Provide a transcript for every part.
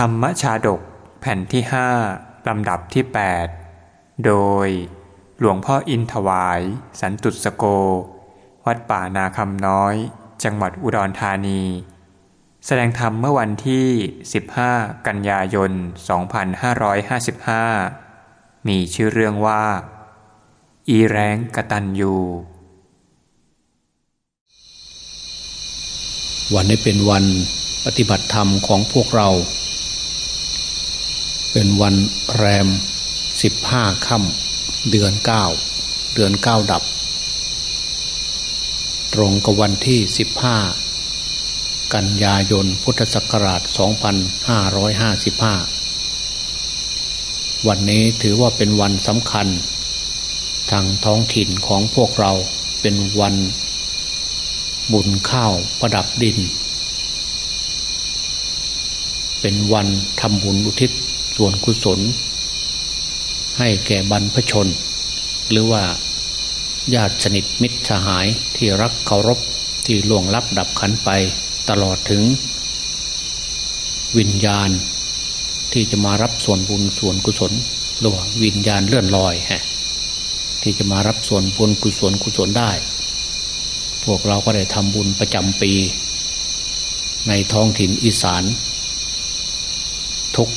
ธรรมชาดกแผ่นที่ห้าลำดับที่ 8 โดย หลวงพ่ออินถวาย สันตุสโก วัดป่านาคำน้อย จังหวัดอุดรธานี แสดงธรรมเมื่อวันที่ 15 กันยายน 2555 มีชื่อเรื่องว่า อีแรงกตันยูวันนี้เป็นวันปฏิบัติธรรมของพวกเรา เป็นวันแรมสิบห้าค่ำเดือนเก้าเดือนเก้าดับ ตรงกับวันที่สิบห้ากันยายนพุทธศักราช 2555 วันนี้ถือว่าเป็นวันสำคัญ ทางท้องถิ่นของพวกเราเป็นวันบุญข้าวประดับดิน เป็นวันทำบุญอุทิศ ส่วนกุศล ให้แก่บรรพชน หรือว่าญาติสนิทมิตรสหายที่รักเคารพที่ล่วงลับดับขันไปตลอดถึง วิญญาณ ที่จะมารับส่วนบุญส่วนกุศลหรือว่าวิญญาณเลื่อนลอยฮะที่จะมารับส่วนบุญกุศลกุศลได้ พวกเราก็ได้ทำบุญประจำปี ในท้องถิ่นอีสาน ทุก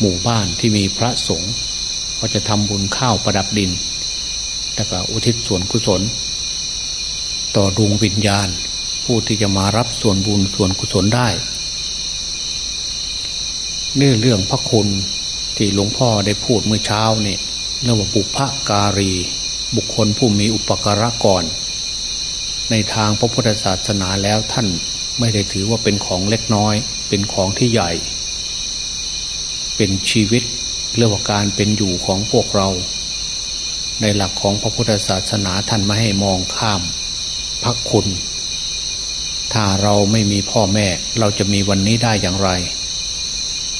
หมู่บ้านที่มีพระสงฆ์ก็จะทำบุญข้าวประดับดินแต่ก็อุทิศส่วนกุศล ต่อดวงวิญญาณ ผู้ที่จะมารับส่วนบุญส่วนกุศลได้เนื่องเรื่องพระคุณที่หลวงพ่อได้พูดเมื่อเช้านี่เรียกว่าบุพการี บุคคลผู้มีอุปการะก่อน ในทางพระพุทธศาสนาแล้วท่านไม่ได้ถือว่าเป็นของเล็กน้อย เป็นของที่ใหญ่ เป็นชีวิตเรื่องการเป็นอยู่ของพวกเรา ในหลักของพระพุทธศาสนาท่านไม่ให้มองข้ามพระคุณ ถ้าเราไม่มีพ่อแม่เราจะมีวันนี้ได้อย่างไร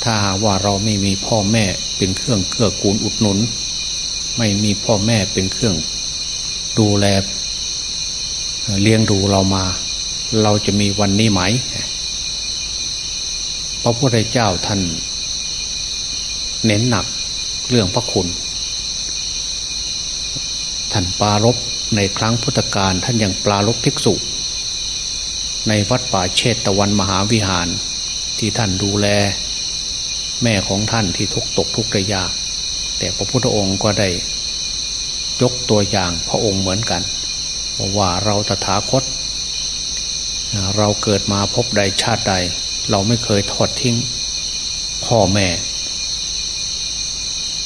ถ้าว่าเราไม่มีพ่อแม่เป็นเครื่องเกื้อกูลอุดหนุน ไม่มีพ่อแม่เป็นเครื่อง ดูแลเลี้ยงดูเรามา เราจะมีวันนี้ไหม พระพุทธเจ้าท่าน เน้นหนักเรื่องพระคุณ ท่านปารบในครั้งพุทธกาลท่านยังปลารบภิกษุ ในวัดป่าเชตตะวันมหาวิหาร ที่ท่านดูแล แม่ของท่านที่ทุกตกทุกระยากแต่พระพุทธองค์ก็ได้ ยกตัวอย่างพระองค์เหมือนกันว่าเราตถาคต เราเกิดมาพบใดชาติใด เราไม่เคยทอดทิ้ง พ่อแม่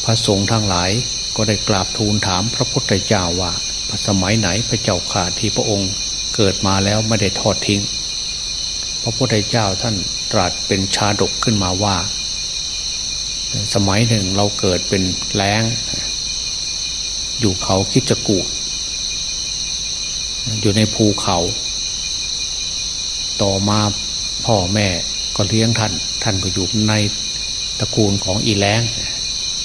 พระสงฆ์ทั้งหลายก็ได้กราบทูลถามพระพุทธเจ้าว่าสมัยไหนพระเจ้าข่าที่พระองค์เกิดมาแล้วไม่ได้ทอดทิ้ง พระพุทธเจ้าท่านตรัสเป็นชาดกขึ้นมาว่า สมัยหนึ่งเราเกิดเป็นแรงอยู่เขาคิจกูอยู่ในภูเขา ต่อมาพ่อแม่ก็เลี้ยงท่าน ท่านก็อยู่ในตระกูลของอีแรง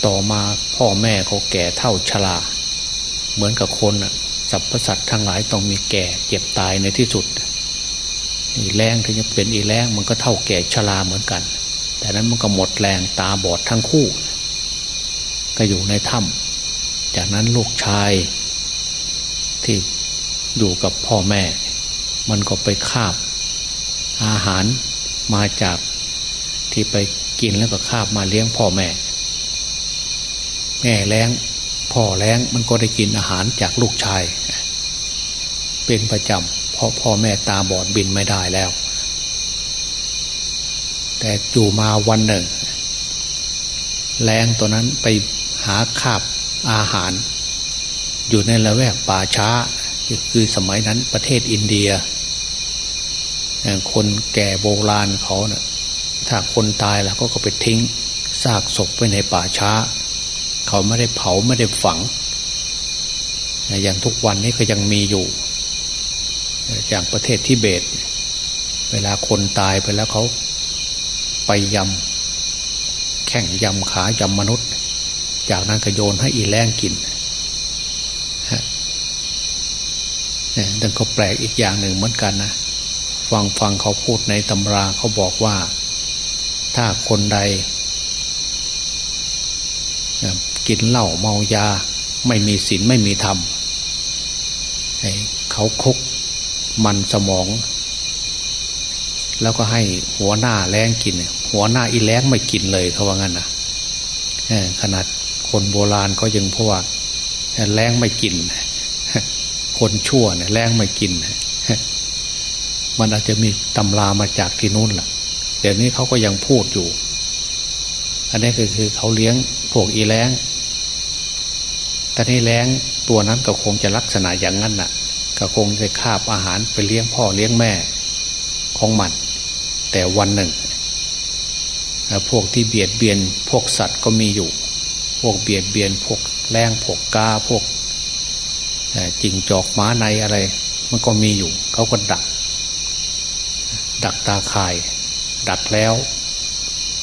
ต่อมาพ่อแม่เขาแก่เท่าชราเหมือนกับคนสัพพสัตว์ทั้งหลายต้องมีแก่เจ็บตายในที่สุดอีแรงถึงจะเป็นอีแรงมันก็เท่าแก่ชราเหมือนกัน แต่นั้นมันก็หมดแรงตาบอดทั้งคู่ ก็อยู่ในถ้ำจากนั้นลูกชายที่อยู่กับพ่อแม่ มันก็ไปคาบ อาหารมาจากที่ไปกินแล้วก็คาบมาเลี้ยงพ่อแม่ แม่แรงพ่อแรงมันก็ได้กินอาหารจากลูกชาย เป็นประจำเพราะพ่อแม่ตาบอดบินไม่ได้แล้ว แต่อยู่มาวันหนึ่ง แรงตัวนั้นไปหาคาบอาหาร อยู่ในละแวกป่าช้า คือสมัยนั้นประเทศอินเดีย คนแก่โบราณเขาเนะ่ยถ้าคนตายแล้วก็ก็ไปทิ้งซากศพไว้ในป่าช้า เขาไม่ได้เผาไม่ได้ฝัง อย่างทุกวันนี้ก็ยังมีอยู่อย่างประเทศทิเบต เวลาคนตายไปแล้วเขาไปยำแข่งยำขายำมนุษย์ จากนั้นก็โยนให้อีแรงกินนี่ยดังก็แปลกอีกอย่างหนึ่งเหมือนกันนะฟังฟังเขาพูดในตำราเขาบอกว่า ถ้าคนใด กินเหล้าเมายา ไม่มีศีลไม่มีธรรมเขาคุกมันสมอง แล้วก็ให้หัวหน้าแรงกิน หัวหน้าอีแรงไม่กินเลยเขาว่างั้นนะขนาดคนโบราณก็ยังพวกแรงไม่กิน คนชั่วเนี่ยแรงไม่กิน มันอาจจะมีตำรามาจากที่นู้นแหละเดี๋ยวนี้เขาก็ยังพูดอยู่ อันนี้ก็คือเขาเลี้ยงพวกอีแรง แต่นี่แรงตัวนั้นก็คงจะลักษณะอย่างนั้นน่ะ ก็คงจะคาบอาหารไปเลี้ยงพ่อเลี้ยงแม่ของมัน แต่วันหนึ่งพวกที่เบียดเบียนพวกสัตว์ก็มีอยู่ พวกเบียดเบียนพวกแรงพวกกาพวกจิงจอกม้าในอะไร มันก็มีอยู่ เขาก็ดัก ดักตาข่าย ดักแล้ว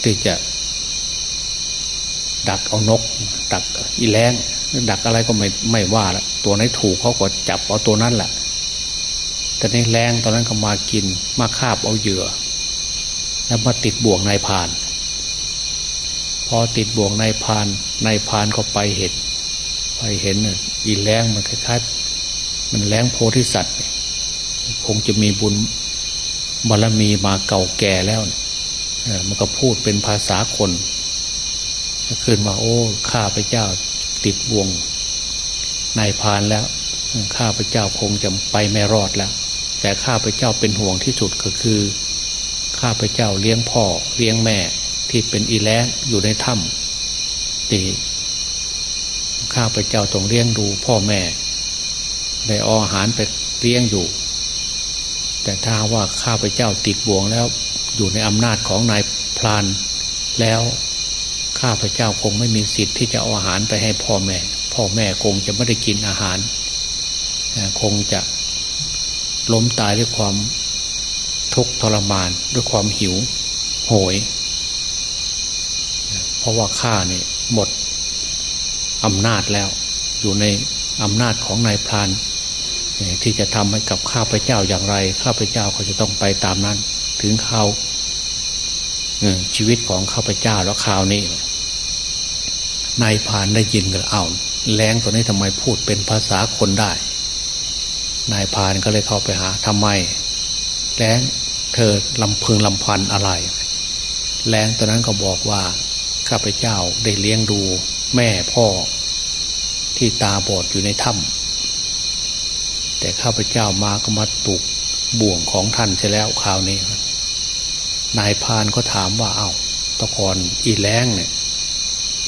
ที่จะ ดักเอานก ดักอีแรง ดักอะไรก็ไม่ไม่ว่าละตัวไหนถูกเขาก็จับเอาตัวนั้นแหละแต่ในแรงตอนนั้นก็มากินมาคาบเอาเหยื่อ แล้วมาติดบ่วงนายพาน พอติดบ่วงนายพานนายพานก็ไปเห็นไปเห็นอีแรงมันคล้ายๆมันแรงโพธิสัตว์คงจะมีบุญบารมีมาเก่าแก่แล้วมันก็พูดเป็นภาษาคนขึ้นมาโอ้ข้าพเจ้า ติดบ่วงนายพานแล้วข้าพเจ้าคงจะไปไม่รอดแล้ว แต่ข้าพเจ้าเป็นห่วงที่สุดก็คือ ข้าพเจ้าเลี้ยงพ่อเลี้ยงแม่ที่เป็นอีแล้งอยู่ในถ้ำตีข้าพเจ้าต้องเลี้ยงดูพ่อแม่ได้อาอาหารไปเลี้ยงอยู่ แต่ถ้าว่าข้าพเจ้าติดบ่วงแล้วอยู่ในอำนาจของนายพรานแล้ว ข้าพเจ้าคงไม่มีสิทธิ์ที่จะเอาอาหารไปให้พ่อแม่ พ่อแม่คงจะไม่ได้กินอาหาร คงจะล้มตายด้วยความทุกข์ทรมานด้วยความหิวโหย เพราะว่าข้าเนี่ยหมดอำนาจแล้ว อยู่ในอำนาจของนายพรานที่จะทำให้กับข้าพเจ้าอย่างไร ข้าพเจ้าก็จะต้องไปตามนั้น ถึงเขาชีวิตของข้าพเจ้าแล้วข่าวนี้ นายพานได้ยินก็เอาแรงตัวนี้ทำไมพูดเป็นภาษาคนได้ นายพานก็เลยเข้าไปหาทำไมแรงเธอลำพึงลำพันอะไร แรงตัวนั้นก็บอกว่าข้าพเจ้าได้เลี้ยงดูแม่พ่อ ที่ตาบอดอยู่ในถ้ำแต่ข้าพเจ้ามาก็มาตุกบ่วงของท่านใช่แล้วคราวนี้ นายพานก็ถามว่าเอา้าตะกอนอีแรงเนี่ย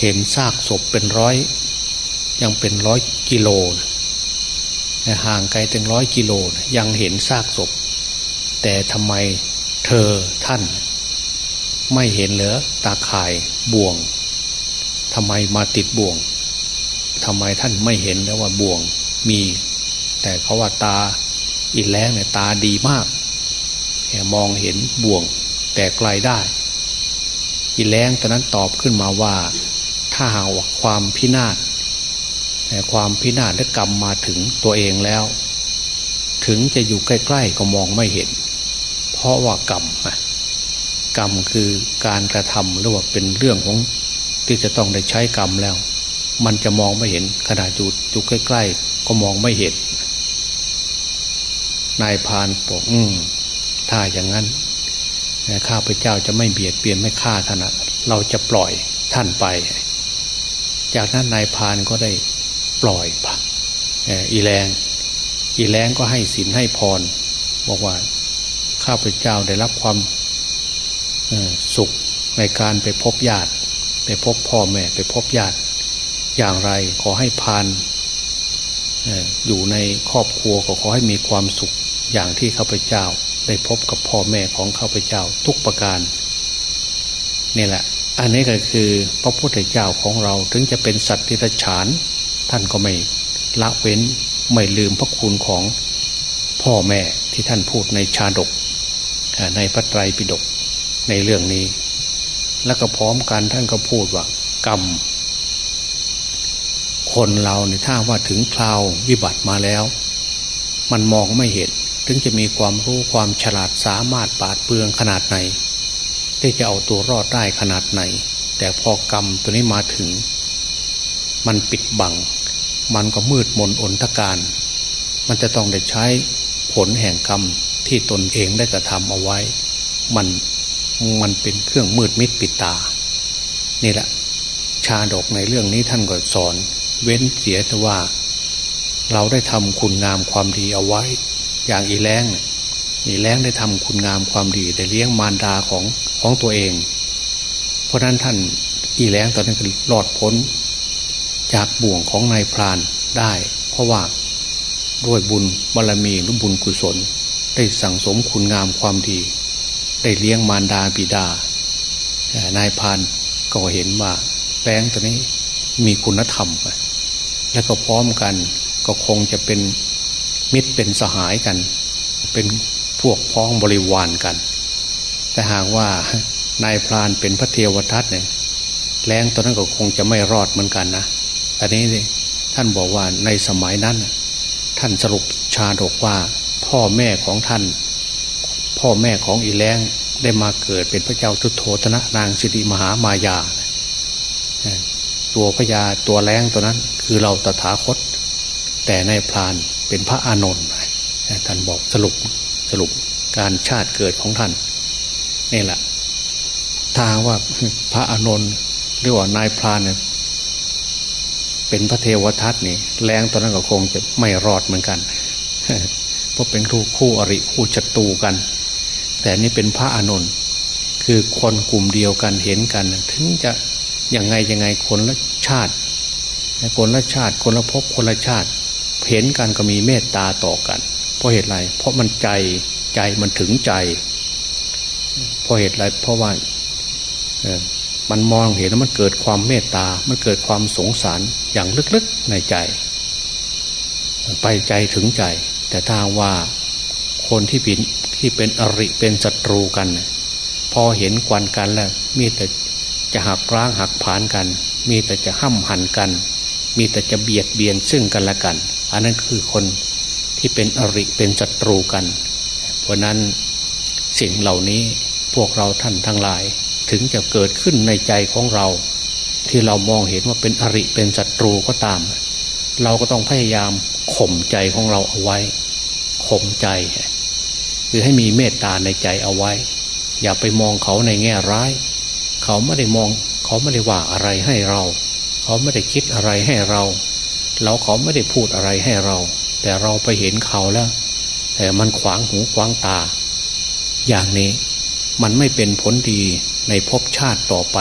เห็นซากศพเป็นร้อย ยังเป็นร้อยกิโลนะห่างไกลถึงร้อยกิโลนะยังเห็นซากศพ แต่ทำไมเธอท่าน ไม่เห็นเหรอตาข่ายบ่วงทำไมมาติดบ่วงทำไมท่านไม่เห็นแล้วว่าบ่วงมี แต่เขาว่าตาอินแรงเนี่ยตาดีมากมองเห็นบ่วงแต่ไกลได้อินแรงตอนนั้นตอบขึ้นมาว่า ถ้าหากว่าความพินาศแต่ความพินาศและกรรมมาถึงตัวเองแล้ว ถึงจะอยู่ใกล้ ๆ ก็มองไม่เห็น เพราะว่ากรรมกรรมคือการกระทำหรือว่าเป็นเรื่องของที่จะต้องได้ใช้กรรมแล้ว มันจะมองไม่เห็นขนาดอยู่อยู่ใกล้ ๆ ก็มองไม่เห็น นายพานบอกอืมถ้าอย่างนั้นข้าพเจ้าจะไม่เบียดเบียนไม่ฆ่าท่านเราจะปล่อยท่านไป จากนั้นนายพานก็ได้ปล่อยปะอีแรงอีแรงก็ให้สินให้พร บอกว่าข้าพเจ้าได้รับความสุขในการไปพบญาติ ไปพบพ่อแม่ไปพบญาติ อย่างไรขอให้พานอยู่ในครอบครัวก็ขอให้มีความสุขอย่างที่ข้าพเจ้าได้พบกับพ่อแม่ของข้าพเจ้าทุกประการนี่แหละ อันนี้ก็คือพระพุทธเจ้าของเราถึงจะเป็นสัตว์ที่รฉาน ท่านก็ไม่ละเว้นไม่ลืมพระคุณของพ่อแม่ที่ท่านพูดในชาดก ในพระไตรปิฎกในเรื่องนี้ แล้วก็พร้อมกันท่านก็พูดว่า กรรม คนเราเนี่ยถ้าว่าถึงคราววิบัติมาแล้ว มันมองไม่เห็น ถึงจะมีความรู้ความฉลาดสามารถปาดเปลืองขนาดไหน ที่จะเอาตัวรอดได้ขนาดไหน แต่พอกรรมตัวนี้มาถึง มันปิดบัง มันก็มืดมนอนทการ มันจะต้องได้ใช้ผลแห่งกรรมที่ตนเองได้กระทำเอาไว้ มันมันเป็นเครื่องมืดมิดปิดตา นี่แหละ ชาดกในเรื่องนี้ท่านก็สอน เว้นเสียแต่ว่า เราได้ทำคุณงามความดีเอาไว้ อย่างอีแรงอีแรงได้ทำคุณงามความดีได้เลี้ยงมารดาของ ของตัวเอง เพราะนั้นท่านอีแรงตอนนั้นก็รอดพ้น จากบ่วงของนายพรานได้ เพราะว่าด้วยบุญบารรมีหรือบุญกุศล ได้สั่งสมคุณงามความดี ได้เลี้ยงมารดาบิดา นายพรานก็เห็นว่าแป้งตัวนี้มีคุณธรรม แล้วก็พร้อมกันก็คงจะเป็นมิตรเป็นสหายกัน เป็นพวกพ้องบริวารกัน แต่หากว่านายพรานเป็นพระเทวทัตเนี่ยแรงตอนนั้นก็คงจะไม่รอดเหมือนกันนะแต่นี้ท่านบอกว่าในสมัยนั้น ท่านสรุปชาดกว่าพ่อแม่ของท่าน พ่อแม่ของอีแรงได้มาเกิดเป็นพระเจ้าทุโธธนะนางสิริมหามายา ตัวพญาตัวแรงตัวนั้น คือเราตถาคต แต่ในพรานเป็นพระอานนท์ท่านบอกสรุปสรุปการชาติเกิดของท่าน นี่แหละทางว่าพระอานนท์เรียกว่านายพรานเนี่ยเป็นพระเทวทัตนี่แรงตอนนั้นก็คงจะไม่รอดเหมือนกัน เพราะเป็นคู่คู่อริคู่จัตูกัน แต่นี่เป็นพระอานนท์คือคนกลุ่มเดียวกันเห็นกัน ถึงจะยังไงยังไงคนละชาติคนละชาติคนละภพคนละชาติ เห็นกันก็มีเมตตาต่อกัน เพราะเหตุไรเพราะมันใจใจมันถึงใจ เพราะเหตุไรเพราะว่ามันมองเห็นแล้วมันเกิดความเมตตา มันเกิดความสงสารอย่างลึกๆในใจ ไปใจถึงใจ แต่ถ้าว่าคนที่เป็นที่เป็นอริเป็นศัตรูกัน พอเห็นควันกันแล้ว มีแต่จะหักร้างหักผานกัน มีแต่จะห้ำหันกัน มีแต่จะเบียดเบียนซึ่งกันและกัน อันนั้นคือคนที่เป็นอริเป็นศัตรูกัน เพราะนั้น สิ่งเหล่านี้พวกเราท่านทั้งหลาย ถึงจะเกิดขึ้นในใจของเรา ที่เรามองเห็นว่าเป็นอริเป็นศัตรูก็ตาม เราก็ต้องพยายามข่มใจของเราเอาไว้ข่มใจ คือให้มีเมตตาในใจเอาไว้ อย่าไปมองเขาในแง่ร้าย เขาไม่ได้มองเขาไม่ได้ว่าอะไรให้เรา เขาไม่ได้คิดอะไรให้เรา เราเขาไม่ได้พูดอะไรให้เรา แต่เราไปเห็นเขาแล้วแต่มันขวางหูขวางตา อย่างนี้มันไม่เป็นผลดีในภพชาติต่อไป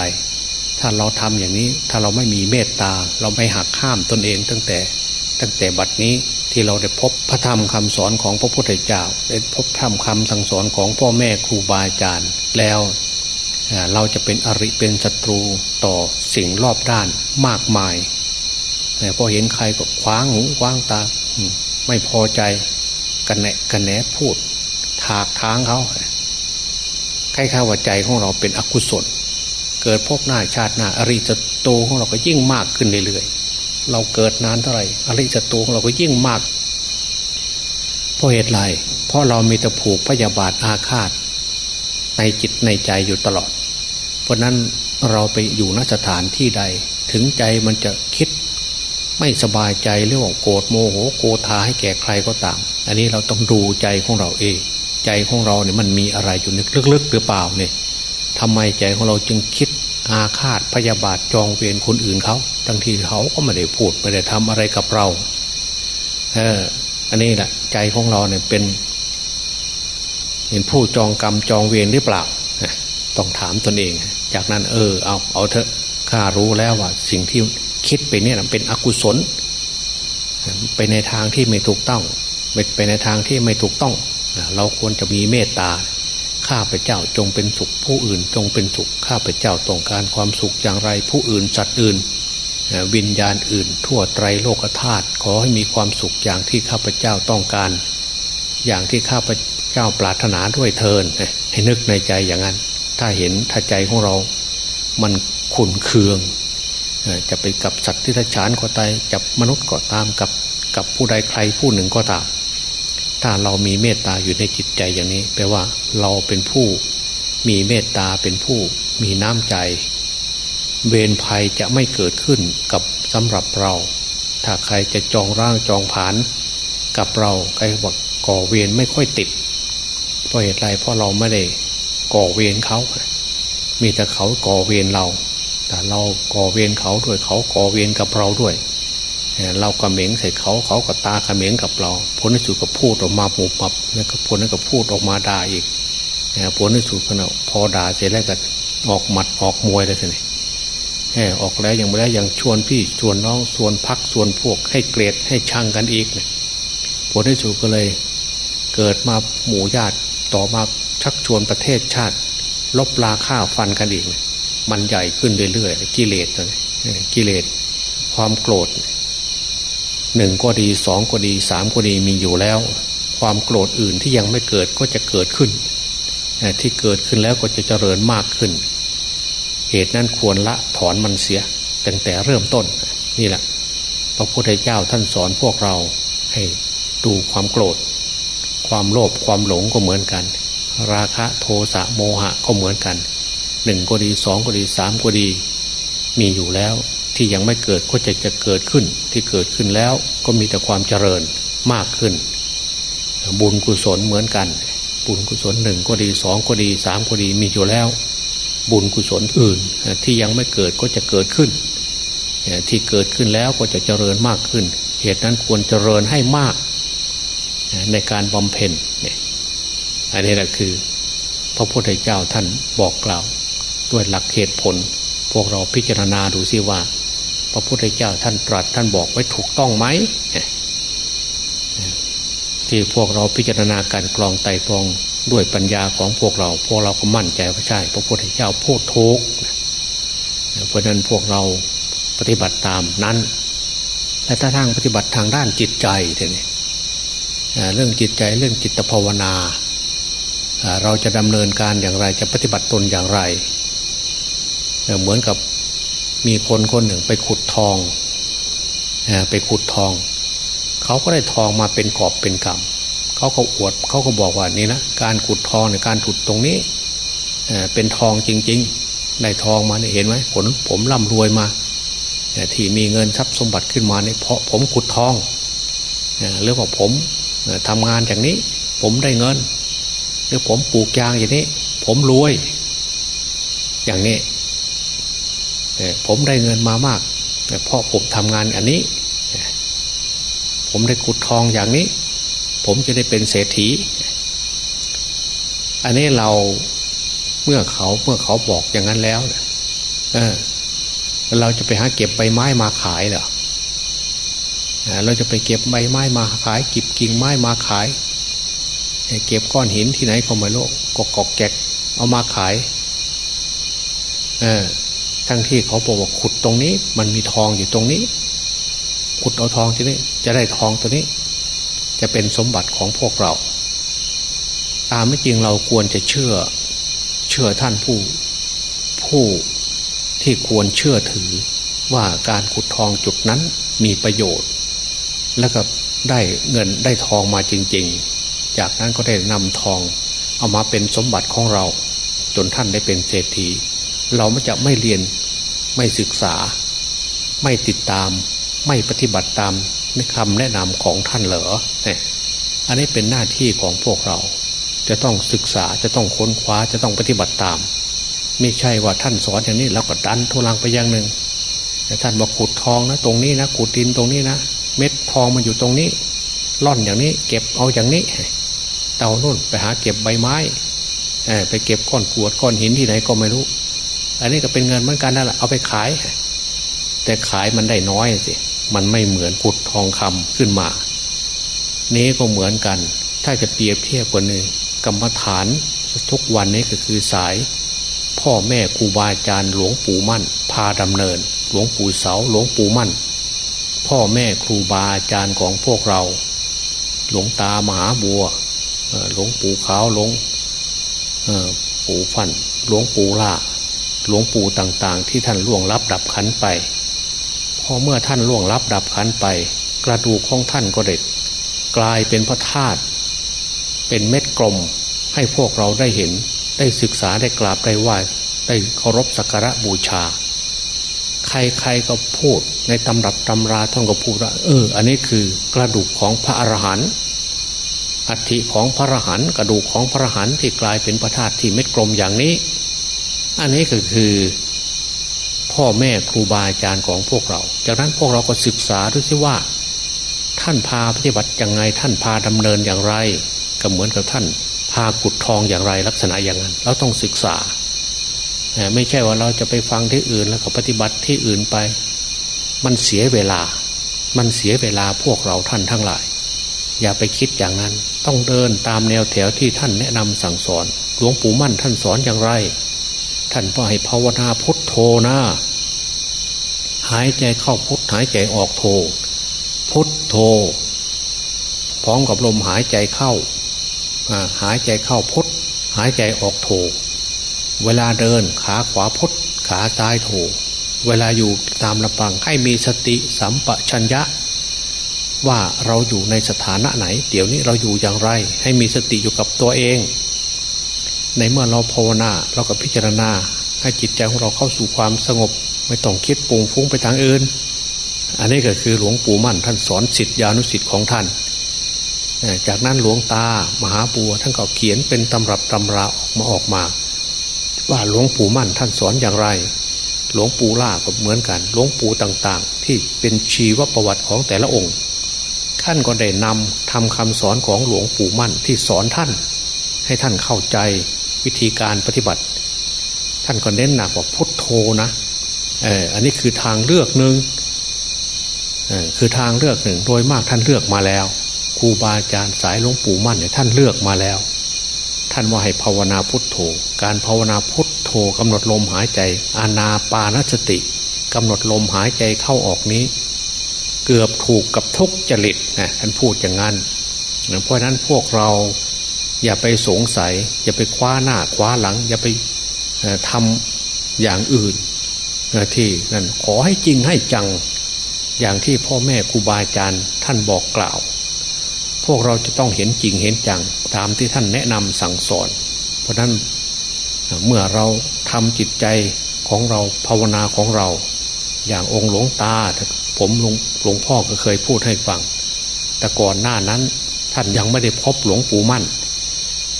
ถ้าเราทำอย่างนี้ถ้าเราไม่มีเมตตา เราไม่หักข้ามตนเองตั้งแต่ตั้งแต่บัดนี้ที่เราได้พบพระธรรมคำสอนของพระพุทธเจ้า ได้พบธรรมคำสั่งสอนของพ่อแม่ครูบาอาจารย์ แล้วเราจะเป็นอริเป็นศัตรูต่อสิ่งรอบด้านมากมายพอเห็นใครก็คว้างหูคว้างตาไม่พอใจกันแหนกันแหนพูด ถากทางเขา คล้ายๆว่าใจของเราเป็นอกุศล เกิดพบหน้าชาติหน้าอริจโตของเราก็ยิ่งมากขึ้นเรื่อยๆเราเกิดนานเท่าไหร่อริจโตของเราก็ยิ่งมากเพราะเหตุไรเพราะเรามีแต่ผูกพยาบาทอาฆาต ในจิตในใจอยู่ตลอด เพราะนั้นเราไปอยู่นสถานที่ใด ถึงใจมันจะคิดไม่สบายใจเรื่องโกรธโมโหโกธาให้แก่ใครก็ตาม อันนี้เราต้องดูใจของเราเอง ใจของเราเนี่ยมันมีอะไรอยู่ลึกๆหรือเปล่าเนี่ยทำไมใจของเราจึงคิดอาฆาตพยาบาทจองเวรคนอื่นเขาทั้งที่เขาก็ไม่ได้พูดไม่ได้ทำอะไรกับเรา เออ อันนี้แหละใจของเราเนี่ยเป็นเป็นผู้จองกรรมจองเวรหรือเปล่าต้องถามตนเอง จากนั้น เออ เอาเอาเถอะข้ารู้แล้วว่า สิ่งที่คิดไปเนี่ยเป็นอกุศล ไปในทางที่ไม่ถูกต้องไปในทางที่ไม่ถูกต้อง เราควรจะมีเมตตาข้าพเจ้าจงเป็นสุขผู้อื่นจงเป็นสุขข้าพเจ้าต้องการความสุขอย่างไรผู้อื่นจัดอื่น วิญญาณอื่น ทั่วไตรโลกธาตุขอให้มีความสุขอย่างที่ข้าพเจ้าต้องการ อย่างที่ข้าพเจ้าปรารถนาด้วยเทินให้นึกในใจอย่างนั้น ถ้าเห็นถ้าใจของเรา มันขุนเคือง จะไปกับสัตว์ที่ทฉานก็ตายจับมนุษย์ก็ตามกับกับผู้ใดใครผู้หนึ่งก็ตาม ถ้าเรามีเมตตาอยู่ในจิตใจอย่างนี้ แปลว่าเราเป็นผู้มีเมตตาเป็นผู้มีน้ำใจ เวรภัยจะไม่เกิดขึ้นกับสำหรับเรา ถ้าใครจะจองร่างจองผานกับเราใครบอกก่อเวรไม่ค่อยติดเพราะเหตุไรเพราะเราไม่ได้ก่อเวรเขา มีแต่เขาก่อเวรเรา แต่เราก่อเวรเขาด้วยเขาก่อเวรกับเราด้วย เรากระเหม็งใส่เขาเขากับตากระเหม็งกับเราผลที่สุดก็พูดออกมาปุบปับแล้วก็ผลนั้นก็พูดออกมาด่าอีกผลที่สุดก็พอด่าเสร็จแล้วก็ออกหมัดออกมวยเลยทีนี้ออกแล้วยังไม่ได้วยังชวนพี่ชวนน้องชวนพักชวนพวกให้เกลียดให้ชังกันอีกเนี่ยผลที่สุดก็เลย เกิดมาหมู่ญาติต่อมาชักชวนประเทศชาติ ลบลาฆ่าฟันกันอีก มันใหญ่ขึ้นเรื่อยๆกิเลสตัวนี้กิเลสความโกรธ หนึ่งก็ดีสองก็ดีสามก็ดีมีอยู่แล้ว ความโกรธอื่นที่ยังไม่เกิดก็จะเกิดขึ้น ที่เกิดขึ้นแล้วก็จะเจริญมากขึ้น เหตุนั้นควรละถอนมันเสียตั้งแต่เริ่มต้นนี่แหละ พระพุทธเจ้าท่านสอนพวกเราให้ดูความโกรธ ความโลภความหลงก็เหมือนกัน ราคะโทสะโมหะก็เหมือนกันหนึ่งก็ดีสองก็ดีสามก็ดี มีอยู่แล้ว ที่ยังไม่เกิดก็จะจะเกิดขึ้น ที่เกิดขึ้นแล้วก็มีแต่ความเจริญมากขึ้น บุญกุศลเหมือนกัน บุญกุศลหนึ่งก็ดีสองก็ดีสามก็ดีมีอยู่แล้ว บุญกุศลอื่นที่ยังไม่เกิดก็จะเกิดขึ้น ที่เกิดขึ้นแล้วก็จะเจริญมากขึ้น เหตุนั้นควรเจริญให้มาก ในการบำเพ็ญเนี่ยอันนี้แหละคือ พระพุทธเจ้าท่านบอกกล่าว ด้วยหลักเหตุผล พวกเราพิจารณาดูซิว่า พระพุทธเจ้าท่านตรัสท่านบอกไว้ถูกต้องไหมที่พวกเราพิจารณาการกรองไต่ตรองด้วยปัญญาของพวกเรา พวกเราก็มั่นใจว่าใช่ พระพุทธเจ้าพูดถูกเพราะนั้นพวกเราปฏิบัติตามนั้น และถ้าทางปฏิบัติทางด้านจิตใจเนี่ยเรื่องจิตใจเรื่องจิตภาวนา เราจะดำเนินการอย่างไรจะปฏิบัติตนอย่างไร เหมือนกับ มีคนคนหนึ่งไปขุดทองไปขุดทอง เขาก็ได้ทองมาเป็นกอบเป็นกำเขาก็อวดเขาก็บอกว่านี่นะการขุดทองในการขุดตรงนี้เป็นทองจริงๆได้ทองมาเห็นไหมผลผมร่ำรวยมาที่มีเงินทรัพย์สมบัติขึ้นมาเนี่ยเพราะผมขุดทองหรือว่าผมทำงานอย่างนี้ ผมได้เงิน หรือผมปลูกยางอย่างนี้ ผมรวย อย่างนี้ ผมได้เงินมามากเพราะผมทำงานอันนี้ ผมได้ขุดทองอย่างนี้ ผมจะได้เป็นเศรษฐี อันนี้เราเมื่อเขาเมื่อเขาบอกอย่างนั้นแล้วเออเราจะไปหาเก็บใบไม้มาขายเหรอเราจะไปเก็บใบไม้มาขายเก็บกิ่งไม้มาขาย เก็บก้อนหินที่ไหนก็ไม่รู้กอกกอกแกกเอามาขาย เออ ทั้งที่เขาบอกว่าขุดตรงนี้ มันมีทองอยู่ตรงนี้ ขุดเอาทองที่นี้จะได้ทองตัวนี้ จะเป็นสมบัติของพวกเรา ตามไม่จริงเราควรจะเชื่อ เชื่อท่านผู้ ผู้ที่ควรเชื่อถือว่าการขุดทองจุดนั้นมีประโยชน์ แล้วก็ได้เงินได้ทองมาจริง ๆ จากนั้นก็ได้นำทองเอามาเป็นสมบัติของเรา จนท่านได้เป็นเศรษฐี เราไม่จะไม่เรียนไม่ศึกษา ไม่ติดตาม ไม่ปฏิบัติตามในคำแนะนำของท่านเหรอเนี่ยอันนี้เป็นหน้าที่ของพวกเรา จะต้องศึกษาจะต้องค้นคว้าจะต้องปฏิบัติตาม ไม่ใช่ว่าท่านสอนอย่างนี้แล้วก็ดันทุลังไปอย่างหนึ่งแต่ท่านบอกขุดทองนะ ตรงนี้นะขุดดินตรงนี้นะเม็ดทองมันอยู่ตรงนี้ล่อนอย่างนี้ เก็บเอาอย่างนี้เตานุ่นไปหาเก็บใบไม้ไปเก็บก้อนกวดก้อนหินที่ไหนก็ไม่รู้ อันนี้ก็เป็นเงินเหมือนกันนั่นแหละเอาไปขาย แต่ขายมันได้น้อยสิมันไม่เหมือนขุดทองคำขึ้นมา นี้ก็เหมือนกัน ถ้าจะเปรียบเทียบกันหนึ่งกรรมฐานทุกวันนี้ก็คือสาย พ่อแม่ครูบาอาจารย์หลวงปู่มั่น พาดำเนิน หลวงปู่เสาหลวงปู่มั่น พ่อแม่ครูบาอาจารย์ของพวกเรา หลวงตามหาบัวหลวงปู่ขาวหลวงปู่ฟันหลวงปู่ล่า หลวงปู่ต่างๆ ที่ท่านล่วงลับดับขันไป พอเมื่อท่านล่วงลับดับขันไป กระดูกของท่านก็เด็ดกลายเป็นพระธาตุเป็นเม็ดกลมให้พวกเราได้เห็นได้ศึกษาได้กราบได้ไหว้ได้เคารพสักการะบูชา ใครๆก็พูดในตำรับตำราท่านก็พูดว่าเออ อันนี้คือกระดูกของพระอรหันต์อัฐิของพระอรหันต์กระดูกของพระอรหันต์ที่กลายเป็นพระธาตุที่เม็ดกลมอย่างนี้ อันนี้ก็คือพ่อแม่ครูบาอาจารย์ของพวกเรา จากนั้นพวกเราก็ศึกษาดูซิว่า ท่านพาปฏิบัติอยังไงท่านพาดำเนินอย่างไร ก็เหมือนกับท่านพาขุดทองอย่างไรลักษณะอย่างนั้น เราต้องศึกษา ไม่ใช่ว่าเราจะไปฟังที่อื่นแล้วก็ปฏิบัติที่อื่นไป มันเสียเวลา มันเสียเวลาพวกเราท่านทั้งหลาย อย่าไปคิดอย่างนั้น ต้องเดินตามแนวแถวที่ท่านแนะนำสั่งสอน หลวงปู่มั่นท่านสอนอย่างไร ท่านก็ให้ภาวนาพุทโธนะหายใจเข้าพุทหายใจออกโธพุทโธพร้อมกับลมหายใจเข้าหายใจเข้าพุทหายใจออกโธเวลาเดินขาขวาพุทขาซ้ายโธเวลาอยู่ตามลำพังให้มีสติสัมปชัญญะ ว่าเราอยู่ในสถานะไหน เดี๋ยวนี้เราอยู่อย่างไร ให้มีสติอยู่กับตัวเอง ในเมื่อเราภาวนาเราก็พิจารณา ให้จิตใจของเราเข้าสู่ความสงบ ไม่ต้องคิดปุงฟุ้งไปทางอื่น อันนี้ก็คือหลวงปู่มั่นท่านสอนสิทธิานุสิทธิ์ของท่าน จากนั้นหลวงตามหาปัวท่านก็เขียนเป็นตำรับตำราออกมาออกมา ว่าหลวงปู่มั่นท่านสอนอย่างไร หลวงปู่ล่าก็เหมือนกัน หลวงปู่ต่างๆ ที่เป็นชีวประวัติของแต่ละองค์ท่านก็ได้นำทำคำสอนของหลวงปู่มั่นที่สอนท่าน ให้ท่านเข้าใจ วิธีการปฏิบัติ ท่านก็เน้นหนักว่าพุทโธนะเอออันนี้คือทางเลือกหนึ่งเออคือทางเลือกหนึ่งโดยมากท่านเลือกมาแล้วครูบาอาจารย์สายหลวงปู่มั่นเนี่ยท่านเลือกมาแล้ว ท่านว่าให้ภาวนาพุทโธ การภาวนาพุทโธกำหนดลมหายใจ อานาปานสติกำหนดลมหายใจเข้าออกนี้ เกือบถูกกับทุกจริตนะท่านพูดอย่างนั้นเพราะนั้นพวกเรา อย่าไปสงสัย อย่าไปคว้าหน้าคว้าหลัง อย่าไปทำอย่างอื่นที่นั่นขอให้จริงให้จังอย่างที่พ่อแม่ครูบาอาจารย์ท่านบอกกล่าว พวกเราจะต้องเห็นจริงเห็นจัง ตามที่ท่านแนะนำสั่งสอน เพราะนั้นเมื่อเราทำจิตใจของเราภาวนาของเรา อย่างองค์หลวงตา ผมหลวงหลวงพ่อก็เคยพูดให้ฟัง แต่ก่อนหน้านั้นท่านยังไม่ได้พบหลวงปู่มั่น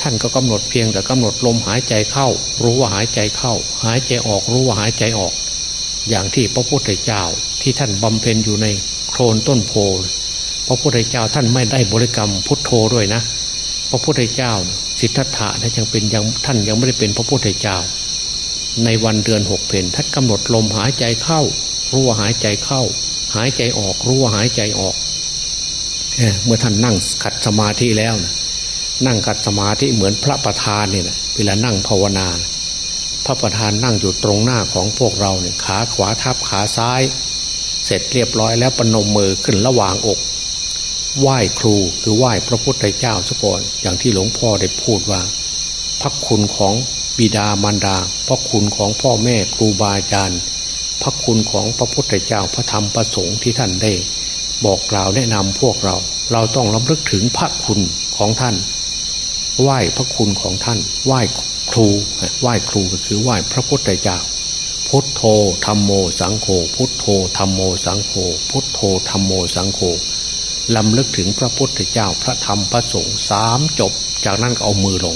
ท่านก็กำหนดเพียงแต่กำหนดลมหายใจเข้า รู้ว่าหายใจเข้า หายใจออกรู้ว่าหายใจออก อย่างที่พระพุทธเจ้าที่ท่านบำเพ็ญอยู่ในโคลนต้นโพพระพุทธเจ้าท่านไม่ได้บริกรรมพุทโธด้วยนะ พระพุทธเจ้า สิทธัตถะท่านยังเป็นยังท่านยังไม่ได้เป็นพระพุทธเจ้า ในวันเดือนหกเพนท่านกำหนดลมหายใจเข้า รู้ว่าหายใจเข้า หายใจออกรู้ว่าหายใจออกเเมื่อท่านนั่งขัดสมาธิแล้วนะ นั่งขัดสมาธิเหมือนพระประธานเนี่ยนะเวลานั่งภาวนา พระประธานนั่งอยู่ตรงหน้าของพวกเราเนี่ยขาขวาทับขาซ้าย เสร็จเรียบร้อยแล้วปนมมือขึ้นระหว่างอก ไหว้ครูคือไหว้พระพุทธเจ้าซะก่อนอย่างที่หลวงพ่อได้พูดว่า พระคุณของบิดามารดา พระคุณของพ่อแม่ครูบาอาจารย์ พระคุณของพระพุทธเจ้าพระธรรมพระสงฆ์ที่ท่านได้ บอกกล่าวแนะนำพวกเรา เราต้องรำลึกถึงพระคุณของท่าน ไหว้พระคุณของท่าน ไหว้ครู ไหว้ครูก็คือไหว้พระพุทธเจ้า พุทโธธรรมโมสังโฆ พุทโธธรรมโมสังโฆ พุทโธธรรมโมสังโฆลำลึกถึงพระพุทธเจ้าพระธรรมพระสงฆ์สามจบ จากนั้นก็เอามือลง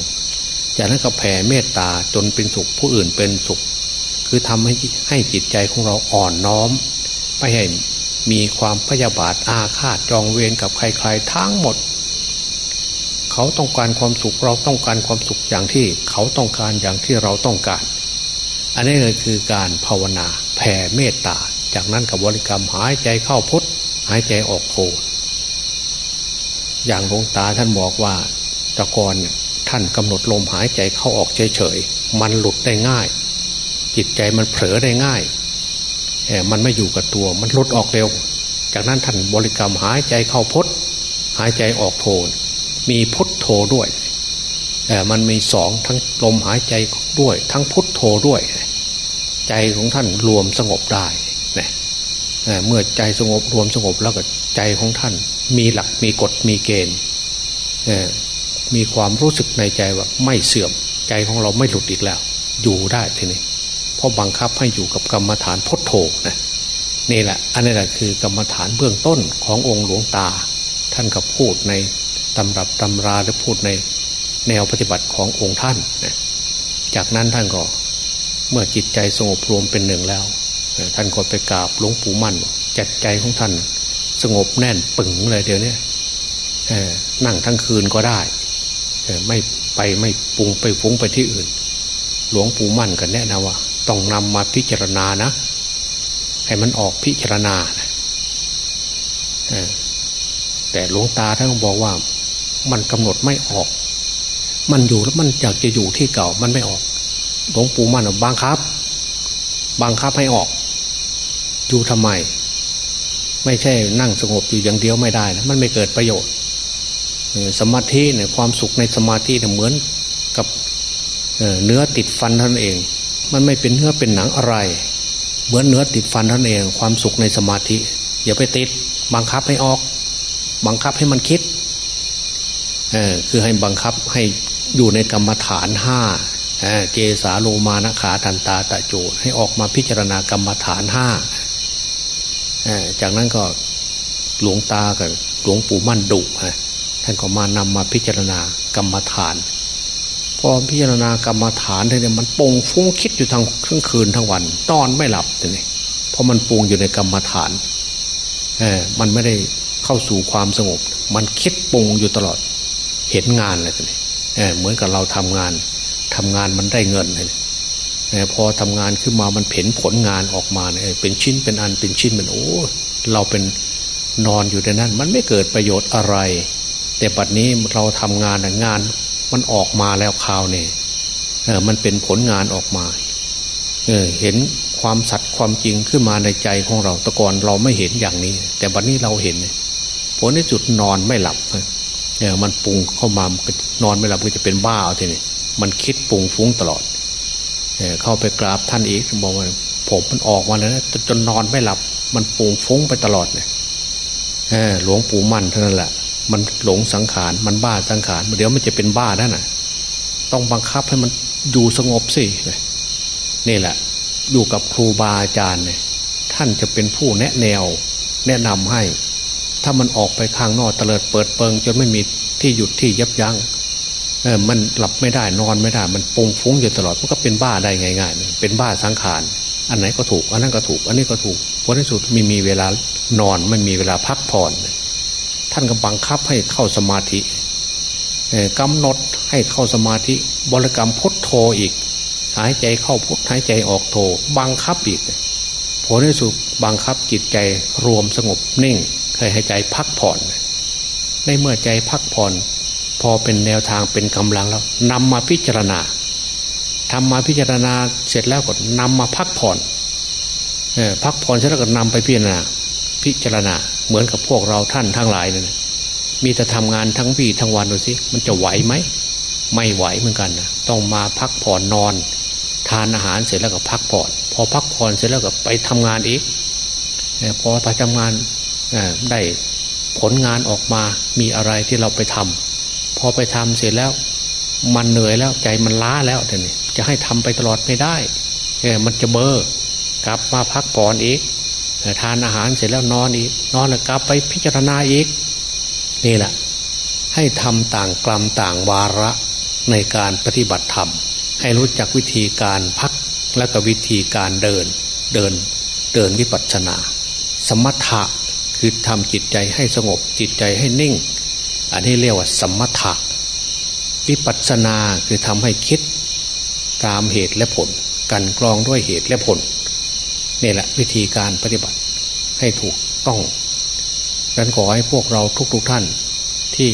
จากนั้นก็แผ่เมตตาจนเป็นสุขผู้อื่นเป็นสุข คือทำให้ให้จิตใจของเราอ่อนน้อมไม่ให้มีความพยาบาทอาฆาตจองเวรกับใคร ๆ ทั้งหมด เขาต้องการความสุขเราต้องการความสุขอย่างที่เขาต้องการอย่างที่เราต้องการ อันนี้เลยคือการภาวนาแผ่เมตตา จากนั้นกับบริกรรมหายใจเข้าพุทหายใจออกโทอย่างหลวงตาท่านบอกว่าตะกอนท่านกำหนดลมหายใจเข้าออกเฉยๆมันหลุดได้ง่าย จิตใจมันเผลอได้ง่ายมันไม่อยู่กับตัวมันหลุดออกเร็ว จากนั้นท่านบริกรรมหายใจเข้าพดหายใจออกโทนมีพุท ธด้วยมันมีสองทั้งลมหายใจด้วย ทั้งพุทโธด้วย ใจของท่านรวมสงบได้เมื่อใจสงบรวมสงบแล้วก็ใจของท่าน มีหลักมีกฎมีเกณฑ์มีความรู้สึกในใจว่าไม่เสื่อม ใจของเราไม่หลุดอีกแล้ว อยู่ได้ทีนี้เพราะบังคับให้อยู่กับกรรมฐานพุทโธนะนี่แหละ อันนี้แหละคือกรรมฐานเบื้องต้นขององค์หลวงตา ท่านก็พูดใน ตำรับตำราและพูดในแนวปฏิบัติขององค์ท่านนะจากนั้นท่านก็เมื่อจิตใจสงบรวมเป็นหนึ่งแล้ว ท่านก็ไปกราบหลวงปู่มั่นจัดใจของท่าน สงบแน่นปึงเลยเดี๋ยวนี้นั่งทั้งคืนก็ได้ไม่ไปไม่ปรุงไปฟุ้งไปที่อื่น หลวงปู่มั่นกันแนะนำว่า ต้องนำมาพิจารณานะ ให้มันออกพิจารณาแต่หลวงตาท่านบอกว่า มันกำหนดไม่ออก มันอยู่แล้วมันอยากจะอยู่ที่เก่ามันไม่ออก หลวงปู่มันบังคับ บังคับให้ออก อยู่ทำไม ไม่ใช่นั่งสงบอยู่อย่างเดียวไม่ได้นะมันไม่เกิดประโยชน์สมาธิเนี่ยความสุขในสมาธิเนี่ยเหมือนกับเนื้อติดฟันท่านเอง มันไม่เป็นเนื้อเป็นหนังอะไร เหมือนเนื้อติดฟันท่านเอง ความสุขในสมาธิ อย่าไปติด บังคับให้ออก บังคับให้มันคิด คือให้บังคับให้อยู่ในกรรมฐานห้าเกสาโลมานะขาทันตาตะโจให้ออกมาพิจารณากรรมฐานห้าจากนั้นก็หลวงตากับหลวงปู่มั่นดุท่านก็มานำมาพิจารณากรรมฐานพอพิจารณากรรมฐานเนี่ยมันปงฟุ้งคิดอยู่ทั้งทั้งคืนทั้งวันนอนไม่หลับเลยเพราะมันปรุงอยู่ในกรรมฐานเออมันไม่ได้เข้าสู่ความสงบ มันคิดปรุงอยู่ตลอด เห็นงานเลยนี้เหมือนกับเราทำงานทำงานมันได้เงินเลยพอทำงานขึ้นมามันเห็นผลงานออกมาเนี่ยเป็นชิ้นเป็นอันเป็นชิ้นมันโอ้เราเป็นนอนอยู่ในนั้น มันไม่เกิดประโยชน์อะไร แต่ปัจนี้เราทำงานงาน มันออกมาแล้วคราวเนี่ยมันเป็นผลงานออกมาเออเห็นความสัตย์ความจริงขึ้นมาในใจของเราแต่ก่อนเราไม่เห็นอย่างนี้ แต่บัดนี้เราเห็นผลในจุดนอนไม่หลับ เออมันปรุงเข้ามานอนไม่หลับก็จะเป็นบ้าเอาทีนี้มันคิดปรุงฟุ้งตลอดเออเข้าไปกราบท่านอีกบอกว่าผมมันออกมาแล้วนะจนนอนไม่หลับ มันปรุงฟุ้งไปตลอดเนี่ยหลวงปู่มั่นเท่านั้นแหละ มันหลงสังขารมันบ้าสังขารเดี๋ยวมันจะเป็นบ้านั่นน่ะ ต้องบังคับให้มันอยู่สงบสินี่แหละ อยู่กับครูบาอาจารย์เนี่ยท่านจะเป็นผู้แนะแนว แนะนำให้ ถ้ามันออกไปข้างนอกเตลิดเปิดเปิงจนไม่มีที่หยุดที่ยับยัง้งเออมันหลับไม่ได้นอนไม่ได้ มันปุงฟุ้งอยู่ตลอดมันก็เป็นบ้าได้ง่ายๆเป็นบ้าสังขารอันไหนก็ถูก อันนั้นก็ถูก อันนี้ก็ถูกเพราะในสุดไม่มีเวลานอนไม่มีเวลาพักผ่อน ท่านก็บังคับให้เข้าสมาธิกำหนดให้เข้าสมาธิบริกรรมพุทโธอีก หายใจเข้าพุทหายใจออกโธบังคับอีกผลที่สุดบังคับจิตใจรวมสงบนิ่ง ให้ใจพักผ่อน ในเมื่อใจพักผ่อน พอเป็นแนวทางเป็นกำลังแล้วนำมาพิจารณาทำมาพิจารณาเสร็จแล้วก็นำมาพักผ่อนพักผ่อนเสร็จแล้วก็นำไปพิจารณา พิจารณาเหมือนกับพวกเราท่านทั้งหลายเนี่ยมีแต่ทำงานทั้งวี่ทั้งวันดูสิมันจะไหวไหมไม่ไหวเหมือนกันนะต้องมาพักผ่อนนอน ทานอาหารเสร็จแล้วก็พักผ่อน พอพักผ่อนเสร็จแล้วก็ไปทำงานอีกพอไปทำงาน ได้ผลงานออกมามีอะไรที่เราไปทำพอไปทำเสร็จแล้ว มันเหนื่อยแล้วใจมันล้าแล้วเดี๋ยวนี้จะให้ทำไปตลอดไม่ได้มันจะเบอร์กลับมาพักผ่อนอีกทานอาหารเสร็จแล้วนอนอีก นอนแล้วกลับไปพิจารณาอีก นี่แหละ ให้ทำต่างกลัมต่างวาระในการปฏิบัติธรรม ให้รู้จักวิธีการพักและก็วิธีการเดิน เดินเดินวิปัสสนา สมถะ คือทำจิตใจให้สงบจิตใจให้นิ่ง อันนี้เรียกว่าสมถะวิปัสสนาคือทำให้คิดตามเหตุและผล กันกรองด้วยเหตุและผลนี่แหละวิธีการปฏิบัติให้ถูกต้องดังนั้นขอให้พวกเราทุกๆทท่านที่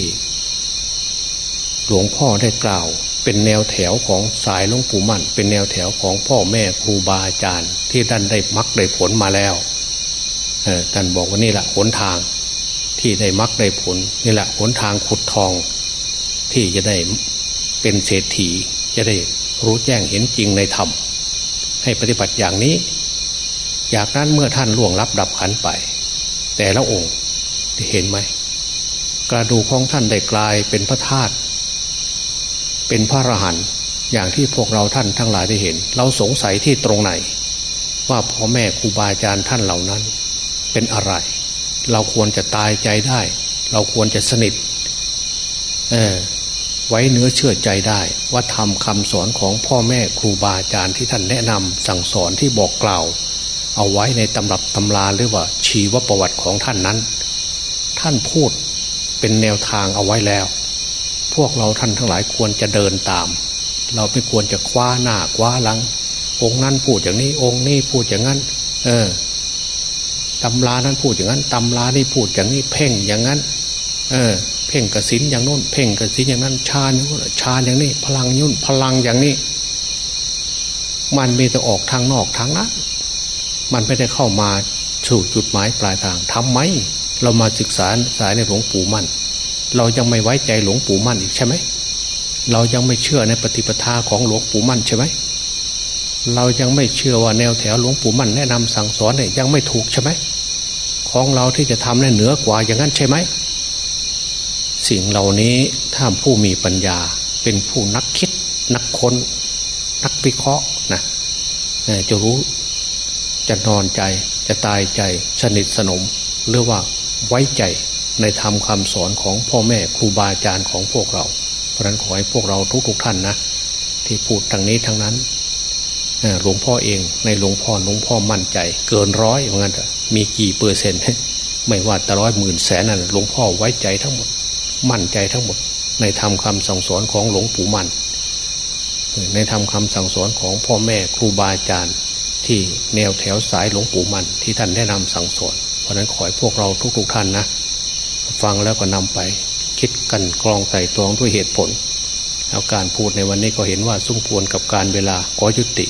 หลวงพ่อได้กล่าว เป็นแนวแถวของสายหลวงปู่มั่น เป็นแนวแถวของพ่อแม่ครูบาอาจารย์ ที่ท่านได้มักได้ผลมาแล้ว ท่านบอกว่านี่แหละหนทางที่ได้มักได้ผลนี่แหละหนทางขุดทอง ที่จะได้เป็นเศรษฐีจะได้รู้แจ้งเห็นจริงในธรรม ให้ปฏิบัติอย่างนี้จากนั้นเมื่อท่านล่วงลับดับขันไป แต่ละองค์เห็นไหมกระดูกของท่านได้กลายเป็นพระธาตุเป็นพระอรหันต์อย่างที่พวกเราท่านทั้งหลายได้เห็น เราสงสัยที่ตรงไหน ว่าพ่อแม่ครูบาอาจารย์ท่านเหล่านั้น เป็นอะไร เราควรจะตายใจได้ เราควรจะสนิทเออไว้เนื้อเชื่อใจได้ ว่าทำคำสอนของพ่อแม่ครูบาอาจารย์ที่ท่านแนะนำสั่งสอนที่บอกกล่าว เอาไว้ในตำรับตำราหรือว่าชีวประวัติของท่านนั้น ท่านพูดเป็นแนวทางเอาไว้แล้ว พวกเราท่านทั้งหลายควรจะเดินตาม เราไม่ควรจะคว้าหน้าคว้าหลัง องค์นั้นพูดอย่างนี้องค์นี้พูดอย่างนั้น เออ ตำรานั้นพูดอย่างนั้นตำรานี่พูดอย่างนี้เพ่งอย่างนั้น เออ เพ่งกสินอย่างโน้น เพ่งกสินอย่างนั้นชาอย่างนู้นชาอย่างนี้ พลังยุ่นพลังอย่างนี้ มันมีแต่ออกทางนอกทางนั้นมันไม่ได้เข้ามาสู่จุดหมายปลายทางทำไม เรามาศึกษาสายในหลวงปู่มั่น เรายังไม่ไว้ใจหลวงปู่มั่นอีกใช่ไหมเรายังไม่เชื่อในปฏิปทาของหลวงปู่มั่นใช่ไหม เรายังไม่เชื่อว่าแนวแถวหลวงปู่มั่นแนะนำสั่งสอนเนี่ยยังไม่ถูกใช่ไหมของเราที่จะทำเนี่ยเหนือกว่าอย่างนั้นใช่ไหมสิ่งเหล่านี้ถ้าผู้มีปัญญาเป็นผู้นักคิด นักค้น นักวิเคราะห์นะจะรู้จะนอนใจจะตายใจสนิทสนมหรือว่าไว้ใจในธรรมคำสอนของพ่อแม่ครูบาอาจารย์ของพวกเรา เพราะนั้นขอให้พวกเราทุกๆทท่านนะ ที่พูดทางนี้ทางนั้น หลวงพ่อเองในหลวงพ่อหลวงพ่อมั่นใจ เกินร้อยเหมือนกันมีกี่เปอร์เซ็นต์ไม่ว่าแต่ร้อยหมื่นแสนนั่นหลวงพ่อไว้ใจทั้งหมด มั่นใจทั้งหมด ในธรรมคาสั่งสอนของหลวงปู่มั่นในธรรมคาสั่งสอนของพ่อแม่ครูบาอาจารย์ที่แนวแถวสายหลวงปู่มันที่ท่านแนะนำสั่งสอน เพราะนั้นขอให้พวกเราทุก ๆทท่านนะ ฟังแล้วก็นำไป คิดกันกรองใส่ตรองด้วยเหตุผลแล้วการพูดในวันนี้ก็เห็นว่าสุ่มพวนกับการเวลาขอยุติ